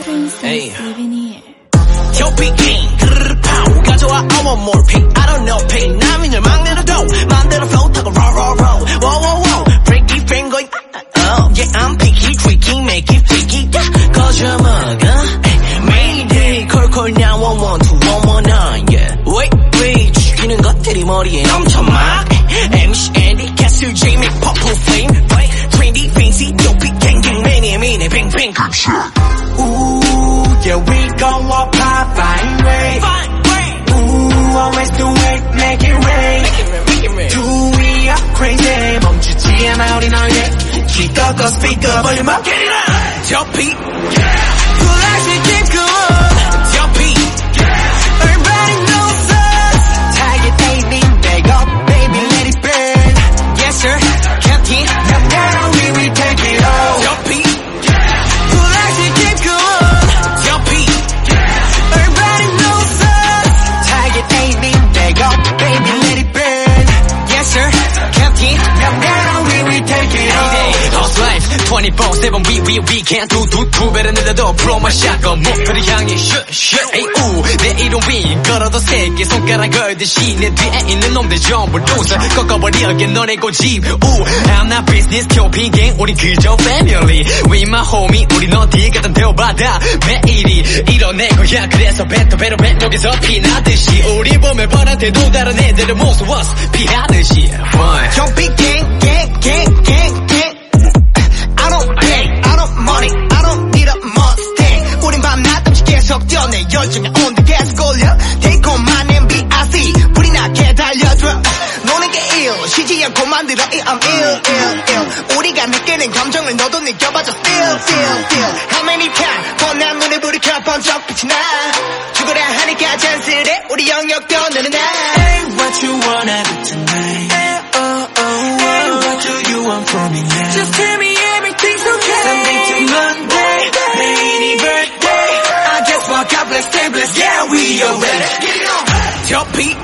Hey. souvenir. 쇼핑 그르르 파우 가져와 I want more pink I don't know pain 남인을 막내로도 맘대로 flow 타고 roll roll roll Whoa whoa whoa Freaky finger Oh yeah I'm picky tricky make it freaky yeah 거저먹어 Mayday 콜콜 now one one two one one nine yeah Wait wait 죽이는 것들이 머리에 넘쳐 막 MC Andy Castle Jamie Purple Flame Trendy fancy dopey gang gang many many bang bang Ooh, yeah, we go up high, fine way. Fine way Ooh, always do it, make it rain. Make it rain Do we are crazy, 멈추지 않아 우리 너의 귀 꺾어 speaker 볼륨 up. Get it up! Tell Pete. Pull 24-7 we we we can do 두두 배를 내려도 from my shotgun 목표를 향해 shoot shoot 에이 우내 이름 위 걸어도 세계 손가락 걸듯이 내 뒤에 있는 놈들 전부 loser. 꺾어버리게 너네 고집. 우 I'm not business 쇼핑 갱 우린 그저 family. We my homie 우린 어디 가든 대우받아. 매일이 이뤄내 거야 그래서 배터 배로 배 여기서 피나듯이. 우리 보면 뻔한데도 다른 애들은 무서웠어 피하듯이. Don't be ill, 쉬지 않고 만들어 이 I'm ill, ill, ill. 우리가 느끼는 감정을 너도 느껴봐줘 feel, feel, feel. How many times 뻔한 눈에 불이 켜 번쩍 빛이 나. 죽으려 하니까 잔쓸해 우리 영역도 느는 나. Hey, what you wanna do tonight? Hey, oh, oh, oh. Hey, what do you want from me now? Just tell me everything's okay. Sunday to Monday, lady birthday. I just woke up, let's stay blessed. Yeah, we are ready. Tell Pete